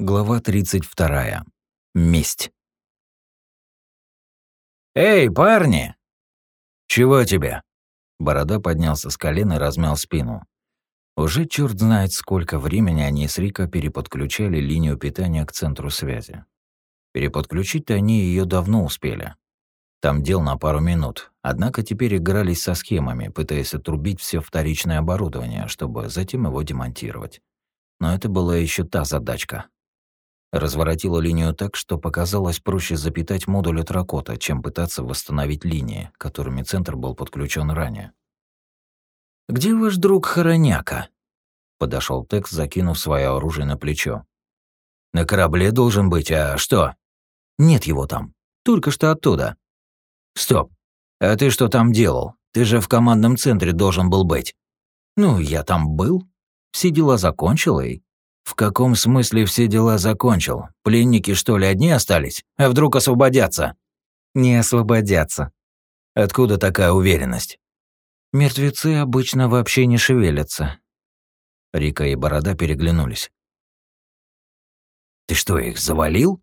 Глава 32. Месть. «Эй, парни!» «Чего тебе?» Борода поднялся с колен и размял спину. Уже черт знает, сколько времени они с Рика переподключали линию питания к центру связи. Переподключить-то они ее давно успели. Там дел на пару минут, однако теперь игрались со схемами, пытаясь отрубить все вторичное оборудование, чтобы затем его демонтировать. Но это была еще та задачка, Разворотила линию так, что показалось проще запитать модуль от Ракота, чем пытаться восстановить линии, которыми центр был подключен ранее. «Где ваш друг Хороняка?» Подошел Текс, закинув свое оружие на плечо. «На корабле должен быть, а что?» «Нет его там. Только что оттуда». «Стоп. А ты что там делал? Ты же в командном центре должен был быть». «Ну, я там был. Все дела закончил и...» «В каком смысле все дела закончил? Пленники, что ли, одни остались? А вдруг освободятся?» «Не освободятся». «Откуда такая уверенность?» «Мертвецы обычно вообще не шевелятся». Рика и Борода переглянулись. «Ты что, их завалил?»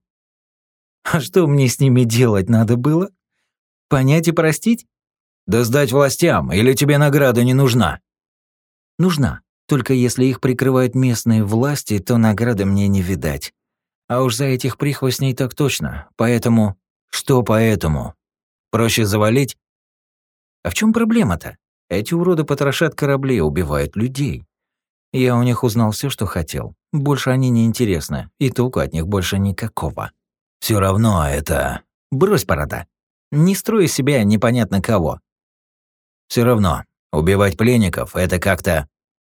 «А что мне с ними делать надо было? Понять и простить?» «Да сдать властям, или тебе награда не нужна?» «Нужна. Только если их прикрывают местные власти, то награды мне не видать. А уж за этих прихвостней так точно. Поэтому... Что поэтому? Проще завалить? А в чем проблема-то? Эти уроды потрошат корабли убивают людей. Я у них узнал все, что хотел. Больше они не интересны, и толку от них больше никакого. Все равно это... Брось, порода. Не строй себя непонятно кого. Все равно, убивать пленников — это как-то...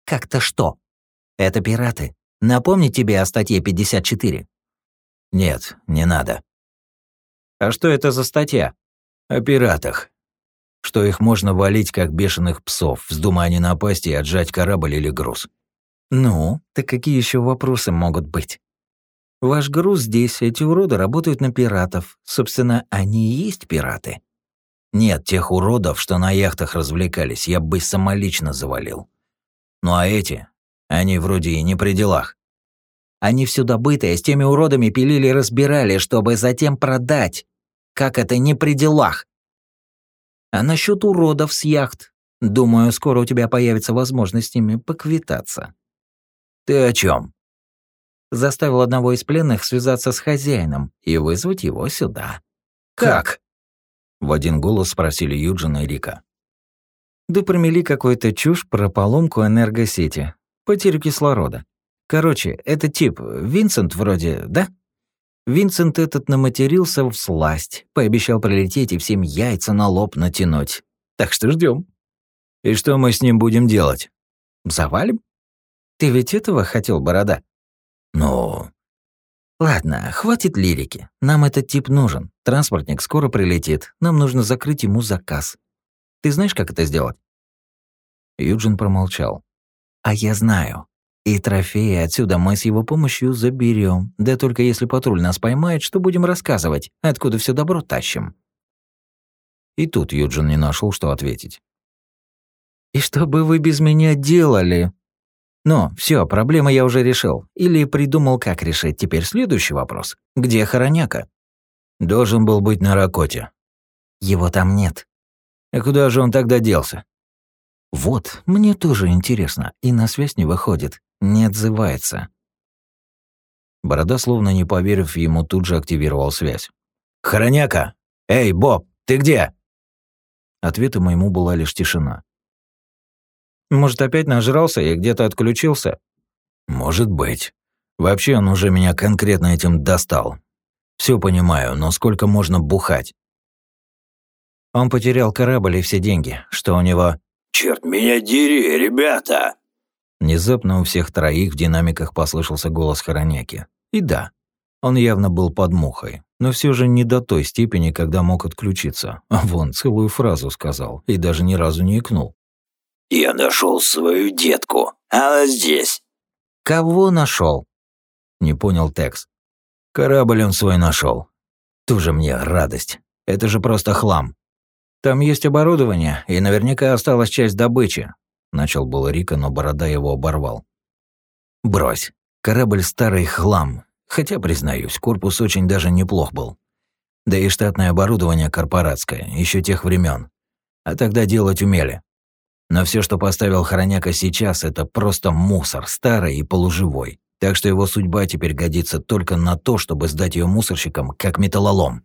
Как-то что? Это пираты. Напомни тебе о статье 54. Нет, не надо. А что это за статья? О пиратах. Что их можно валить, как бешеных псов, вздумая не напасть и отжать корабль или груз. Ну, так какие еще вопросы могут быть? Ваш груз здесь, эти уроды работают на пиратов. Собственно, они и есть пираты. Нет, тех уродов, что на яхтах развлекались, я бы самолично завалил. Ну а эти? Они вроде и не при делах. Они все добытое с теми уродами пилили и разбирали, чтобы затем продать. Как это не при делах? А насчет уродов с яхт? Думаю, скоро у тебя появится возможность с ними поквитаться. Ты о чем? Заставил одного из пленных связаться с хозяином и вызвать его сюда. Как? В один голос спросили Юджин и Рика. Да промели какую-то чушь про поломку энергосети, потерю кислорода. Короче, этот тип, Винсент вроде, да? Винсент этот наматерился в сласть, пообещал прилететь и всем яйца на лоб натянуть. Так что ждем. И что мы с ним будем делать? Завалим? Ты ведь этого хотел, Борода? Ну... Ладно, хватит лирики. Нам этот тип нужен. Транспортник скоро прилетит. Нам нужно закрыть ему заказ. Ты знаешь, как это сделать?» Юджин промолчал. «А я знаю. И трофеи отсюда мы с его помощью заберем. Да только если патруль нас поймает, что будем рассказывать, откуда все добро тащим?» И тут Юджин не нашел, что ответить. «И что бы вы без меня делали?» «Ну, все, проблема я уже решил. Или придумал, как решить. Теперь следующий вопрос. Где Хороняка?» «Должен был быть на Ракоте». «Его там нет. А куда же он тогда делся? Вот, мне тоже интересно, и на связь не выходит, не отзывается. Борода, словно не поверив ему, тут же активировал связь. «Хороняка! Эй, Боб, ты где?» Ответом моему была лишь тишина. «Может, опять нажрался и где-то отключился?» «Может быть. Вообще он уже меня конкретно этим достал. Все понимаю, но сколько можно бухать? Он потерял корабль и все деньги, что у него... «Черт меня дери, ребята!» Внезапно у всех троих в динамиках послышался голос Хороняки. И да, он явно был под мухой, но все же не до той степени, когда мог отключиться. А вон, целую фразу сказал и даже ни разу не икнул. «Я нашел свою детку. Она здесь». «Кого нашел? Не понял Текс. «Корабль он свой нашел. Тоже мне радость. Это же просто хлам. Там есть оборудование, и наверняка осталась часть добычи. Начал был Рика, но Борода его оборвал. Брось. Корабль старый хлам. Хотя, признаюсь, корпус очень даже неплох был. Да и штатное оборудование корпоратское, еще тех времен. А тогда делать умели. Но все, что поставил Хороняка сейчас, это просто мусор, старый и полуживой. Так что его судьба теперь годится только на то, чтобы сдать ее мусорщикам, как металлолом.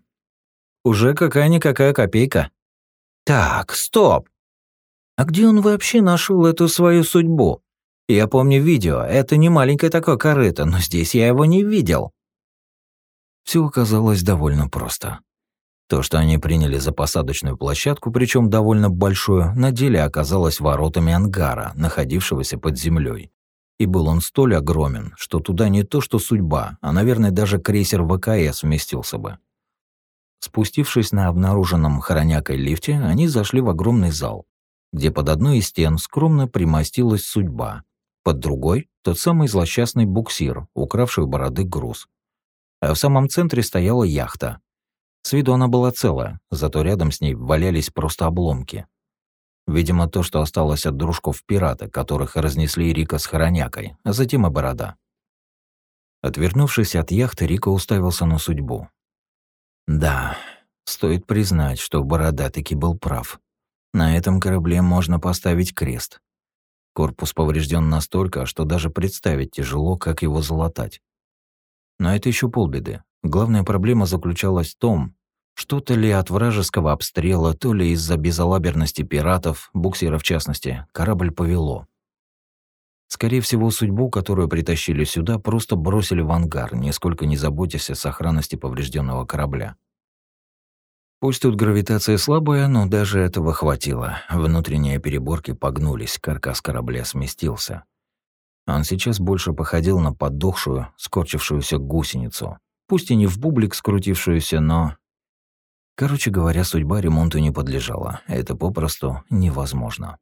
Уже какая-никакая копейка. Так, стоп. А где он вообще нашел эту свою судьбу? Я помню видео, это не маленькое такое корыто, но здесь я его не видел. Все оказалось довольно просто. То, что они приняли за посадочную площадку, причем довольно большую, на деле оказалось воротами ангара, находившегося под землей. И был он столь огромен, что туда не то что судьба, а, наверное, даже крейсер ВКС вместился бы. Спустившись на обнаруженном хоронякой лифте, они зашли в огромный зал, где под одной из стен скромно примостилась судьба, под другой — тот самый злосчастный буксир, укравший у бороды груз. А в самом центре стояла яхта, с виду она была целая, зато рядом с ней валялись просто обломки. Видимо, то, что осталось от дружков пирата, которых разнесли Рика с хоронякой, а затем и Борода. Отвернувшись от яхты, Рика уставился на судьбу. Да, стоит признать, что Борода таки был прав. На этом корабле можно поставить крест. Корпус поврежден настолько, что даже представить тяжело, как его залатать. Но это еще полбеды. Главная проблема заключалась в том, что-то ли от вражеского обстрела, то ли из-за безалаберности пиратов, буксира в частности, корабль повело. Скорее всего, судьбу, которую притащили сюда, просто бросили в ангар, нисколько не заботясь о сохранности поврежденного корабля. Пусть тут гравитация слабая, но даже этого хватило. Внутренние переборки погнулись, каркас корабля сместился. Он сейчас больше походил на подохшую, скорчившуюся гусеницу. Пусть и не в бублик скрутившуюся, но... Короче говоря, судьба ремонту не подлежала. Это попросту невозможно.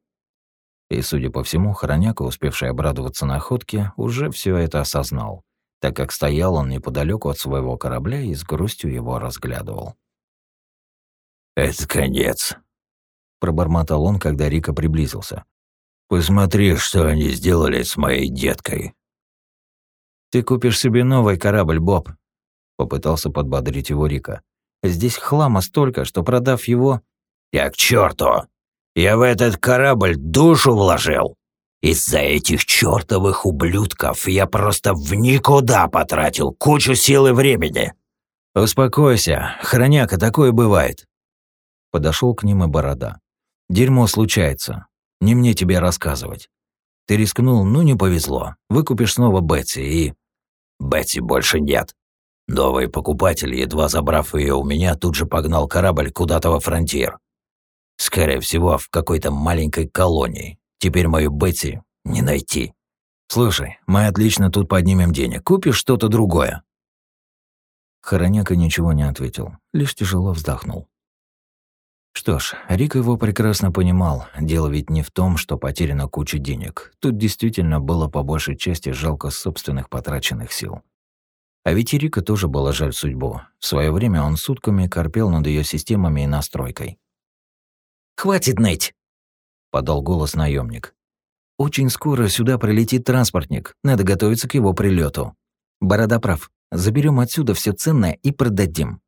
И, судя по всему, Хороняка, успевший обрадоваться находке, уже все это осознал, так как стоял он неподалеку от своего корабля и с грустью его разглядывал. «Это конец», — пробормотал он, когда Рика приблизился. «Посмотри, что они сделали с моей деткой». «Ты купишь себе новый корабль, Боб», Попытался подбодрить его Рика. «Здесь хлама столько, что продав его...» «Я к черту! Я в этот корабль душу вложил! Из-за этих чертовых ублюдков я просто в никуда потратил кучу сил и времени!» «Успокойся, хроняка, такое бывает!» Подошел к ним и Борода. «Дерьмо случается. Не мне тебе рассказывать. Ты рискнул, ну не повезло. Выкупишь снова Бетси и...» «Бетси больше нет. Новый покупатель, едва забрав ее у меня, тут же погнал корабль куда-то во фронтир. Скорее всего, в какой-то маленькой колонии. Теперь мою Бетти не найти. Слушай, мы отлично тут поднимем денег. Купишь что-то другое. Хороняка ничего не ответил, лишь тяжело вздохнул. Что ж, Рик его прекрасно понимал. Дело ведь не в том, что потеряна куча денег. Тут действительно было по большей части жалко собственных потраченных сил. А ведь и Рика тоже было жаль судьбу. В свое время он сутками корпел над ее системами и настройкой. «Хватит ныть!» — подал голос наемник. «Очень скоро сюда прилетит транспортник. Надо готовиться к его прилету. Борода прав. Заберем отсюда все ценное и продадим».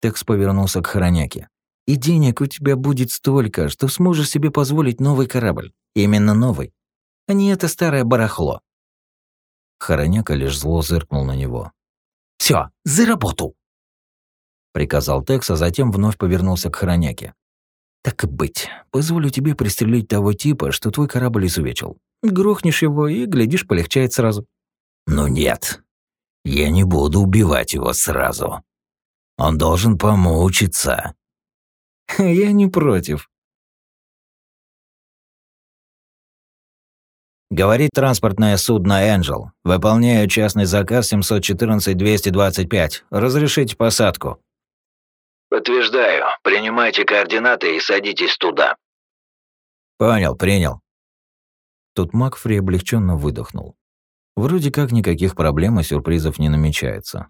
Текс повернулся к Хороняке. «И денег у тебя будет столько, что сможешь себе позволить новый корабль. Именно новый. А не это старое барахло. Хороняка лишь зло зыркнул на него. «Всё, за работу!» Приказал Текс, а затем вновь повернулся к Хороняке. «Так и быть, позволю тебе пристрелить того типа, что твой корабль изувечил. Грохнешь его и, глядишь, полегчает сразу». «Ну нет, я не буду убивать его сразу. Он должен помучиться». «Я не против», Говорит транспортное судно «Энджел». Выполняю частный заказ 714-225. Разрешите посадку. Подтверждаю. Принимайте координаты и садитесь туда. Понял, принял. Тут Макфри облегченно выдохнул. Вроде как никаких проблем и сюрпризов не намечается.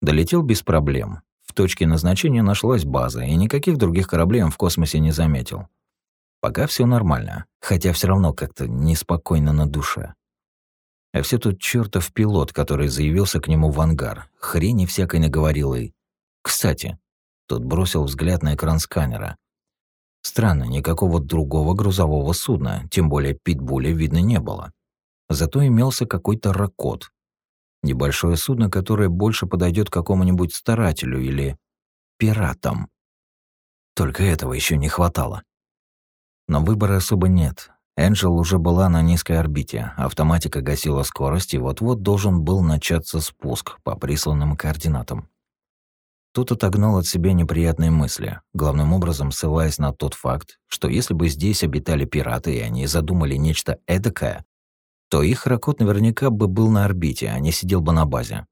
Долетел без проблем. В точке назначения нашлась база, и никаких других кораблей он в космосе не заметил. Пока все нормально, хотя все равно как-то неспокойно на душе. А все тут чертов пилот, который заявился к нему в ангар. Хрени всякой наговорил и... Кстати, тот бросил взгляд на экран сканера. Странно, никакого другого грузового судна, тем более питбуля, видно не было. Зато имелся какой-то ракот. Небольшое судно, которое больше подойдет какому-нибудь старателю или пиратам. Только этого еще не хватало. Но выбора особо нет. Энджел уже была на низкой орбите, автоматика гасила скорость, и вот-вот должен был начаться спуск по присланным координатам. Тут отогнал от себя неприятные мысли, главным образом ссылаясь на тот факт, что если бы здесь обитали пираты и они задумали нечто эдакое, то их ракот наверняка бы был на орбите, а не сидел бы на базе.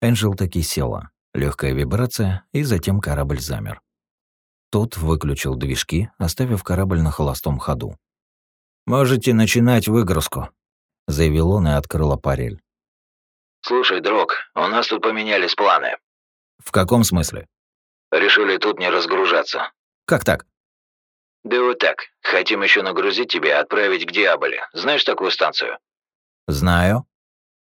Энджел таки села, легкая вибрация, и затем корабль замер. Тот выключил движки, оставив корабль на холостом ходу. «Можете начинать выгрузку», — заявил он и открыл аппарель. «Слушай, друг, у нас тут поменялись планы», в каком смысле? Решили тут не разгружаться. Как так? Да вот так. Хотим еще нагрузить тебя и отправить к Диаболе. Знаешь такую станцию? Знаю.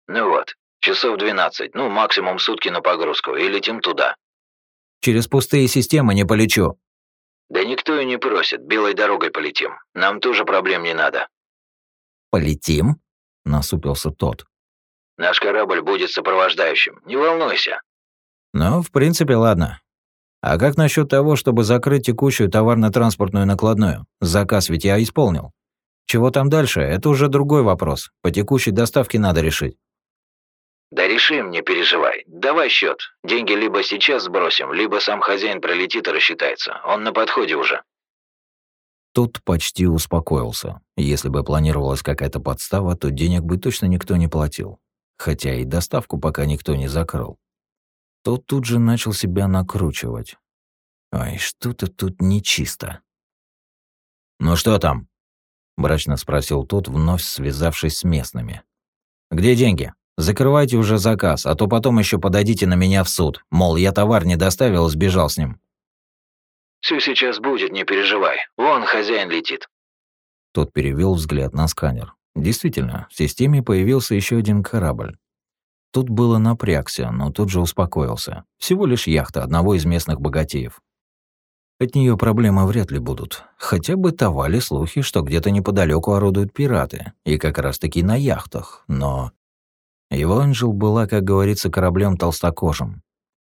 Ну вот. Часов 12, ну максимум сутки на погрузку, и летим туда. Через пустые системы не полечу. Да никто и не просит, белой дорогой полетим. Нам тоже проблем не надо. Полетим? Насупился тот. Наш корабль будет сопровождающим, не волнуйся. Ну, в принципе, ладно. А как насчет того, чтобы закрыть текущую товарно-транспортную накладную? Заказ ведь я исполнил. Чего там дальше, это уже другой вопрос. По текущей доставке надо решить. Да решим, не переживай. Давай счет. Деньги либо сейчас сбросим, либо сам хозяин пролетит и рассчитается. Он на подходе уже. Тут почти успокоился. Если бы планировалась какая-то подстава, то денег бы точно никто не платил. Хотя и доставку пока никто не закрыл тот тут же начал себя накручивать. Ой, что-то тут нечисто. «Ну что там?» — мрачно спросил тот, вновь связавшись с местными. «Где деньги? Закрывайте уже заказ, а то потом еще подадите на меня в суд. Мол, я товар не доставил сбежал с ним». «Все сейчас будет, не переживай. Вон хозяин летит». Тот перевел взгляд на сканер. Действительно, в системе появился еще один корабль. Тут было напрягся, но тут же успокоился. Всего лишь яхта одного из местных богатеев. От нее проблемы вряд ли будут. Хотя бы бытовали слухи, что где-то неподалеку орудуют пираты, и как раз-таки на яхтах, но... Его Энджел была, как говорится, кораблем толстокожим.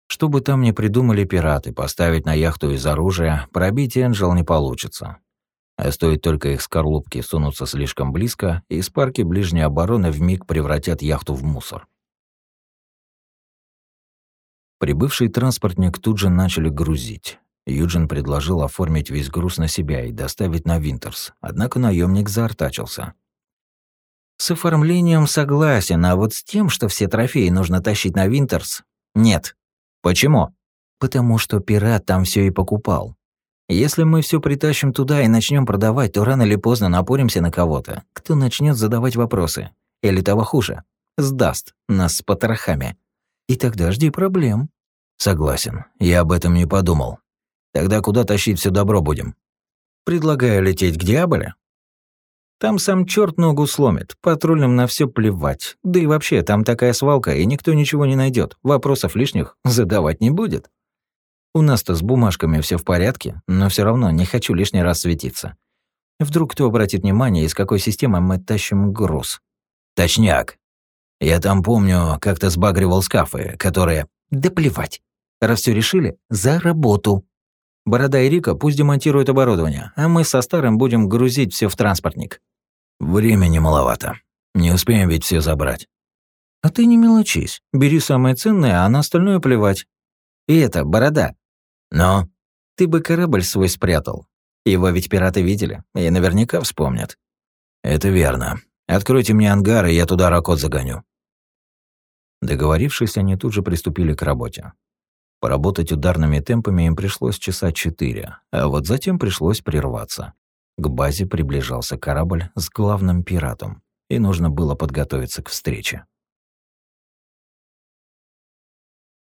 Что бы там ни придумали пираты, поставить на яхту из оружия, пробить Энджел не получится. А стоит только их скорлупки сунуться слишком близко, и спарки ближней обороны вмиг превратят яхту в мусор. Прибывший транспортник тут же начали грузить. Юджин предложил оформить весь груз на себя и доставить на Винтерс, однако наемник заортачился. «С оформлением согласен, а вот с тем, что все трофеи нужно тащить на Винтерс, нет. Почему? Потому что пират там все и покупал. Если мы все притащим туда и начнем продавать, то рано или поздно напоримся на кого-то, кто начнет задавать вопросы. Или того хуже, сдаст нас с потрохами. И тогда жди проблем. Согласен, я об этом не подумал. Тогда куда тащить все добро будем? Предлагаю лететь к Диаболе. Там сам черт ногу сломит, патрульным на все плевать. Да и вообще, там такая свалка, и никто ничего не найдет. Вопросов лишних задавать не будет. У нас-то с бумажками все в порядке, но все равно не хочу лишний раз светиться. Вдруг кто обратит внимание, из какой системы мы тащим груз. Точняк. Я там помню, как-то сбагривал скафы, которые... Да плевать. Раз все решили, за работу. Борода и Рика пусть демонтируют оборудование, а мы со старым будем грузить все в транспортник. Времени маловато. Не успеем ведь все забрать. А ты не мелочись. Бери самое ценное, а на остальное плевать. И это, борода. Но ты бы корабль свой спрятал. Его ведь пираты видели и наверняка вспомнят. Это верно. Откройте мне ангар, и я туда ракот загоню. Договорившись, они тут же приступили к работе. Поработать ударными темпами им пришлось часа четыре, а вот затем пришлось прерваться. К базе приближался корабль с главным пиратом, и нужно было подготовиться к встрече.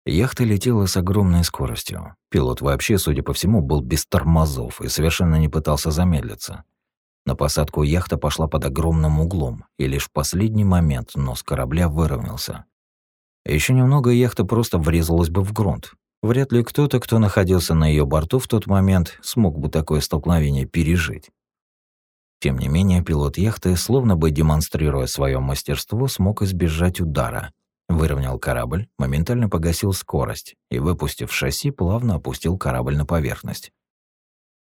Яхта летела с огромной скоростью. Пилот вообще, судя по всему, был без тормозов и совершенно не пытался замедлиться. На посадку яхта пошла под огромным углом, и лишь в последний момент нос корабля выровнялся. Еще немного яхта просто врезалась бы в грунт. Вряд ли кто-то, кто находился на ее борту в тот момент, смог бы такое столкновение пережить. Тем не менее, пилот яхты, словно бы демонстрируя свое мастерство, смог избежать удара. Выровнял корабль, моментально погасил скорость и, выпустив шасси, плавно опустил корабль на поверхность.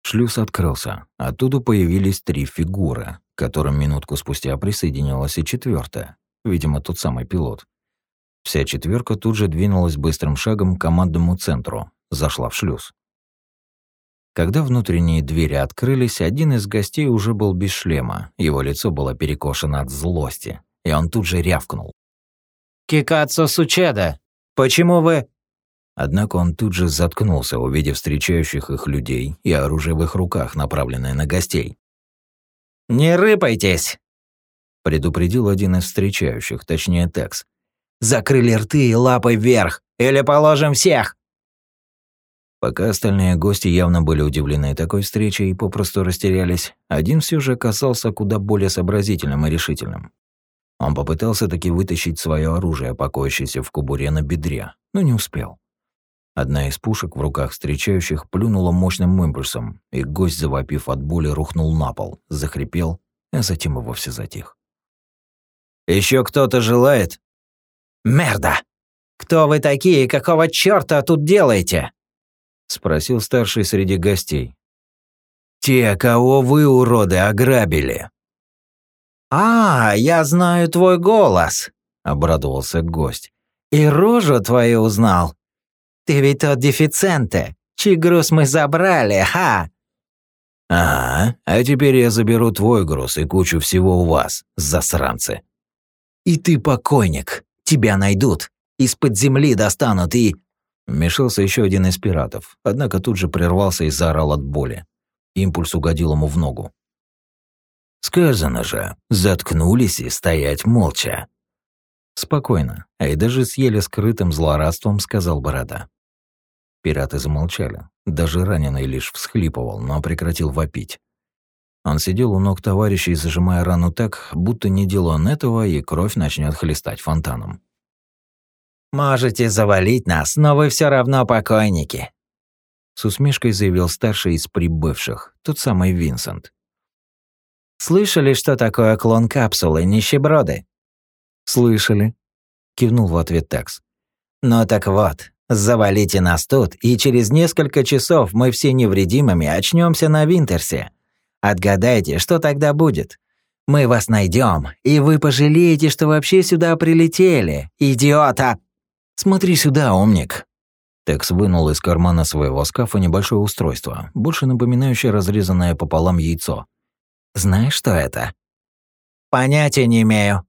Шлюз открылся. Оттуда появились три фигуры, к которым минутку спустя присоединилась и четвертая, видимо, тот самый пилот. Вся четверка тут же двинулась быстрым шагом к командному центру, зашла в шлюз. Когда внутренние двери открылись, один из гостей уже был без шлема, его лицо было перекошено от злости, и он тут же рявкнул. «Кикацо Сучеда, почему вы...» Однако он тут же заткнулся, увидев встречающих их людей и оружие в их руках, направленное на гостей. «Не рыпайтесь!» — предупредил один из встречающих, точнее Текс. «Закрыли рты и лапой вверх, или положим всех!» Пока остальные гости явно были удивлены такой встречей и попросту растерялись, один все же оказался куда более сообразительным и решительным. Он попытался таки вытащить свое оружие, покоящееся в кубуре на бедре, но не успел. Одна из пушек в руках встречающих плюнула мощным импульсом, и гость, завопив от боли, рухнул на пол, захрипел, а затем и вовсе затих. Еще кто-то желает?» «Мерда! Кто вы такие и какого чёрта тут делаете?» — спросил старший среди гостей. «Те, кого вы, уроды, ограбили». «А, я знаю твой голос», — обрадовался гость. «И рожу твою узнал. Ты ведь тот дефиценте, чей груз мы забрали, ха!» «Ага, а теперь я заберу твой груз и кучу всего у вас, засранцы». «И ты покойник, тебя найдут, из-под земли достанут и...» Вмешался еще один из пиратов, однако тут же прервался и заорал от боли. Импульс угодил ему в ногу. «Сказано же, заткнулись и стоять молча». Спокойно, а и даже с еле скрытым злорадством сказал Борода. Пираты замолчали. Даже раненый лишь всхлипывал, но прекратил вопить. Он сидел у ног товарищей, зажимая рану так, будто не делал он этого, и кровь начнет хлестать фонтаном. Можете завалить нас, но вы все равно покойники. С усмешкой заявил старший из прибывших, тот самый Винсент. Слышали, что такое клон капсулы нищеброды? Слышали, кивнул в ответ Такс. Ну так вот, завалите нас тут, и через несколько часов мы все невредимыми очнемся на Винтерсе. Отгадайте, что тогда будет? Мы вас найдем, и вы пожалеете, что вообще сюда прилетели, идиота!» «Смотри сюда, умник!» Текс вынул из кармана своего скафа небольшое устройство, больше напоминающее разрезанное пополам яйцо. «Знаешь, что это?» «Понятия не имею».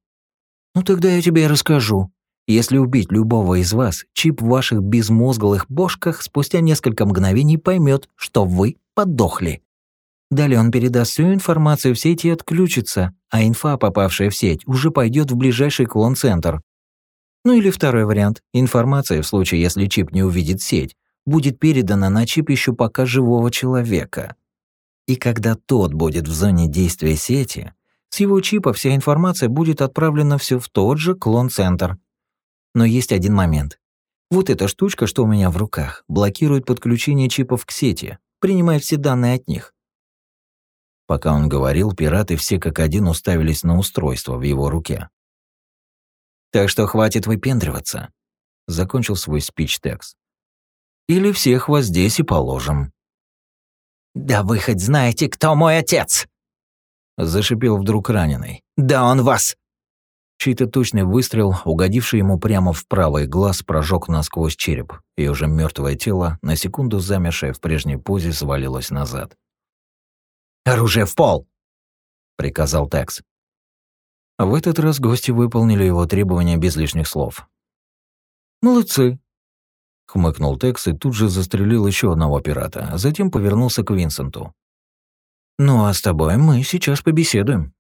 «Ну тогда я тебе расскажу. Если убить любого из вас, чип в ваших безмозглых бошках спустя несколько мгновений поймет, что вы подохли. Далее он передаст всю информацию в сеть и отключится, а инфа, попавшая в сеть, уже пойдет в ближайший клон-центр, ну или второй вариант. Информация, в случае, если чип не увидит сеть, будет передана на чип еще пока живого человека. И когда тот будет в зоне действия сети, с его чипа вся информация будет отправлена все в тот же клон-центр. Но есть один момент. Вот эта штучка, что у меня в руках, блокирует подключение чипов к сети, принимает все данные от них. Пока он говорил, пираты все как один уставились на устройство в его руке. Так что хватит выпендриваться. Закончил свой спич Текс. Или всех вас здесь и положим. «Да вы хоть знаете, кто мой отец?» Зашипел вдруг раненый. «Да он вас!» Чей-то точный выстрел, угодивший ему прямо в правый глаз, прожег насквозь череп, и уже мертвое тело, на секунду замершее в прежней позе, свалилось назад. «Оружие в пол!» — приказал Текс. В этот раз гости выполнили его требования без лишних слов. «Молодцы», — хмыкнул Текс и тут же застрелил еще одного пирата, а затем повернулся к Винсенту. «Ну а с тобой мы сейчас побеседуем».